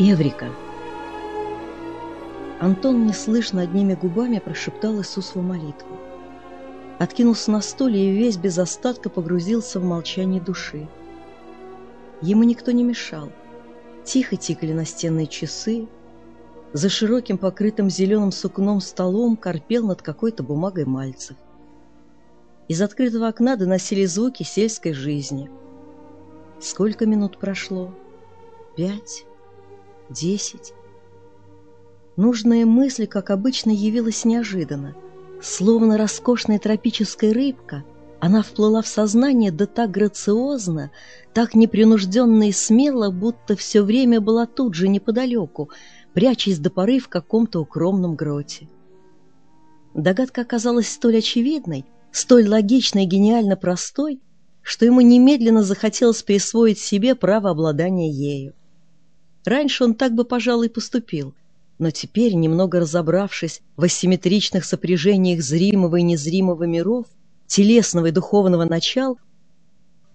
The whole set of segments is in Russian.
Эврика. Антон неслышно одними губами прошептал Иисусову молитву. Откинулся на стуле и весь без остатка погрузился в молчание души. Ему никто не мешал. Тихо тикали настенные часы. За широким покрытым зеленым сукном столом корпел над какой-то бумагой Мальцев. Из открытого окна доносили звуки сельской жизни. Сколько минут прошло? Пять? Десять. Нужная мысль, как обычно, явилась неожиданно. Словно роскошная тропическая рыбка, она вплыла в сознание да так грациозно, так непринужденно и смело, будто все время была тут же, неподалеку, прячась до поры в каком-то укромном гроте. Догадка оказалась столь очевидной, столь логичной и гениально простой, что ему немедленно захотелось присвоить себе право обладания ею. Раньше он так бы, пожалуй, поступил, но теперь, немного разобравшись в асимметричных сопряжениях зримого и незримого миров, телесного и духовного начал,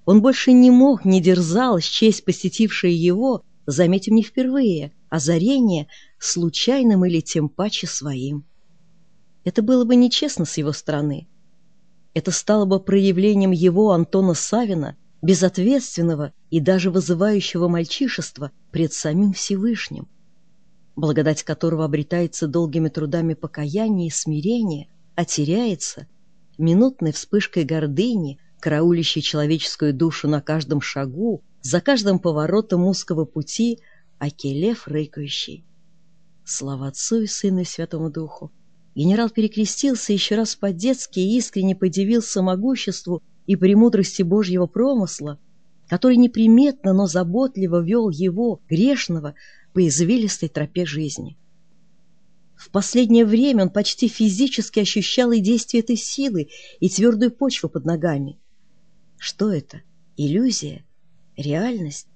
он больше не мог, не дерзал счесть посетившее его, заметим не впервые, озарение случайным или тем паче своим. Это было бы нечестно с его стороны. Это стало бы проявлением его, Антона Савина, безответственного и даже вызывающего мальчишества пред самим Всевышним, благодать которого обретается долгими трудами покаяния и смирения, а теряется минутной вспышкой гордыни, караулящей человеческую душу на каждом шагу, за каждым поворотом узкого пути, аки лев рыкающий. Слава Отцу и Сыну и Святому Духу! Генерал перекрестился еще раз по-детски и искренне подивился могуществу и премудрости Божьего промысла, который неприметно, но заботливо вел его, грешного, по извилистой тропе жизни. В последнее время он почти физически ощущал и действие этой силы, и твердую почву под ногами. Что это? Иллюзия? Реальность?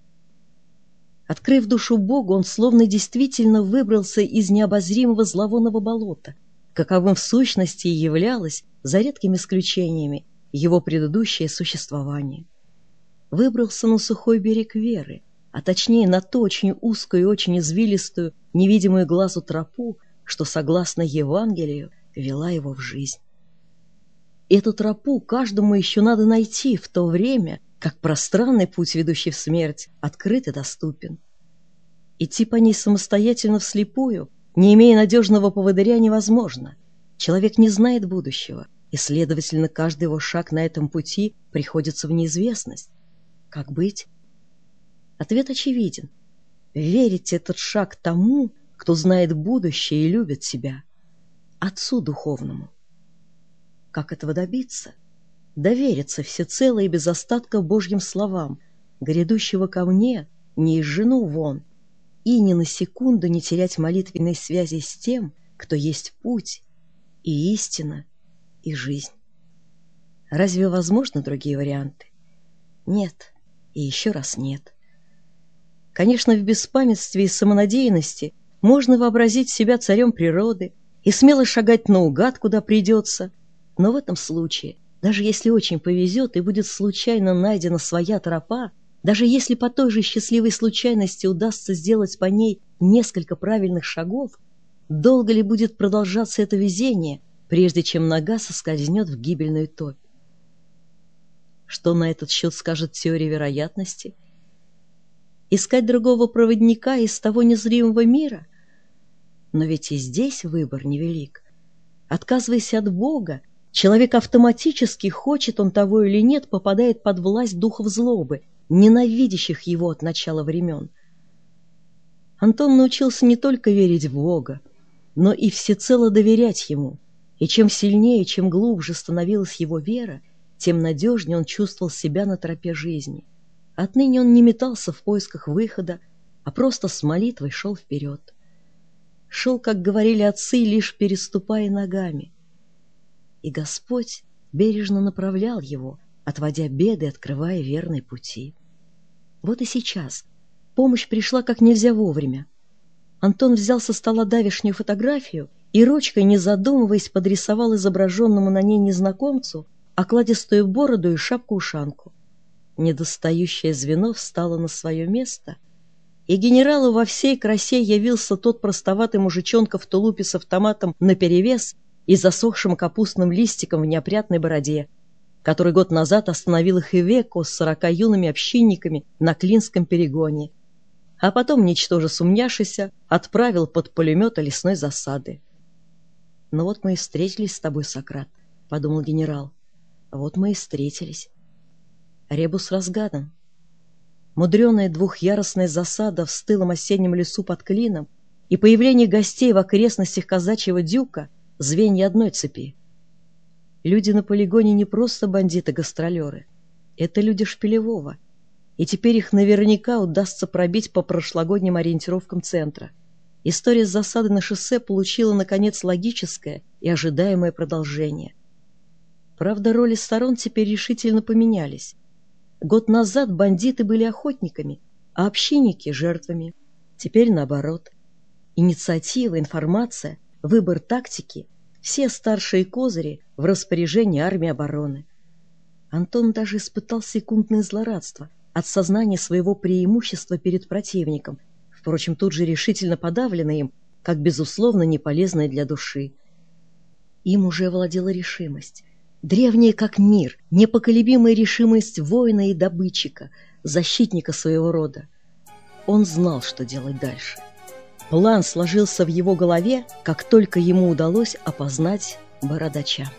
Открыв душу Богу, он словно действительно выбрался из необозримого зловонного болота, каковым в сущности и являлось, за редкими исключениями, его предыдущее существование. Выбрался на сухой берег Веры, а точнее на ту очень узкую и очень извилистую, невидимую глазу тропу, что, согласно Евангелию, вела его в жизнь. Эту тропу каждому еще надо найти в то время, как пространный путь, ведущий в смерть, открыт и доступен. Идти по ней самостоятельно вслепую, не имея надежного поводыря, невозможно. Человек не знает будущего, и, следовательно, каждый его шаг на этом пути приходится в неизвестность. Как быть? Ответ очевиден. Верить этот шаг тому, кто знает будущее и любит себя, Отцу Духовному. Как этого добиться? Довериться всецело и без остатка Божьим словам, грядущего ко мне, не из жену вон, и ни на секунду не терять молитвенной связи с тем, кто есть путь и истина, и жизнь. Разве возможны другие варианты? Нет, и еще раз нет. Конечно, в беспамятстве и самонадеянности можно вообразить себя царем природы и смело шагать наугад, куда придется, но в этом случае, даже если очень повезет и будет случайно найдена своя тропа, даже если по той же счастливой случайности удастся сделать по ней несколько правильных шагов, долго ли будет продолжаться это везение, прежде чем нога соскользнет в гибельную топь. Что на этот счет скажет теория вероятности? Искать другого проводника из того незримого мира? Но ведь и здесь выбор невелик. Отказываясь от Бога, человек автоматически, хочет он того или нет, попадает под власть духов злобы, ненавидящих его от начала времен. Антон научился не только верить в Бога, но и всецело доверять Ему – и чем сильнее, чем глубже становилась его вера, тем надежнее он чувствовал себя на тропе жизни. Отныне он не метался в поисках выхода, а просто с молитвой шел вперед. Шел, как говорили отцы, лишь переступая ногами. И Господь бережно направлял его, отводя беды, открывая верные пути. Вот и сейчас помощь пришла как нельзя вовремя. Антон взял со стола давешнюю фотографию и ручкой, не задумываясь, подрисовал изображенному на ней незнакомцу окладистую бороду и шапку-ушанку. Недостающее звено встало на свое место, и генералу во всей красе явился тот простоватый мужичонка в тулупе с автоматом наперевес и засохшим капустным листиком в неопрятной бороде, который год назад остановил их и веку с сорока юными общинниками на Клинском перегоне, а потом, ничтоже сумняшися, отправил под пулемета лесной засады. «Ну вот мы и встретились с тобой, Сократ», — подумал генерал. «Вот мы и встретились». Ребус разгадан. Мудреная двухъярусная засада в стылом осеннем лесу под клином и появление гостей в окрестностях казачьего дюка — звенья одной цепи. Люди на полигоне не просто бандиты-гастролеры. Это люди Шпилевого. И теперь их наверняка удастся пробить по прошлогодним ориентировкам центра. История с засады на шоссе получила, наконец, логическое и ожидаемое продолжение. Правда, роли сторон теперь решительно поменялись. Год назад бандиты были охотниками, а общинники — жертвами. Теперь наоборот. Инициатива, информация, выбор тактики — все старшие козыри в распоряжении армии обороны. Антон даже испытал секундное злорадство от сознания своего преимущества перед противником, впрочем, тут же решительно подавленное им, как, безусловно, неполезное для души. Им уже владела решимость. Древняя как мир, непоколебимая решимость воина и добытчика, защитника своего рода. Он знал, что делать дальше. План сложился в его голове, как только ему удалось опознать бородача.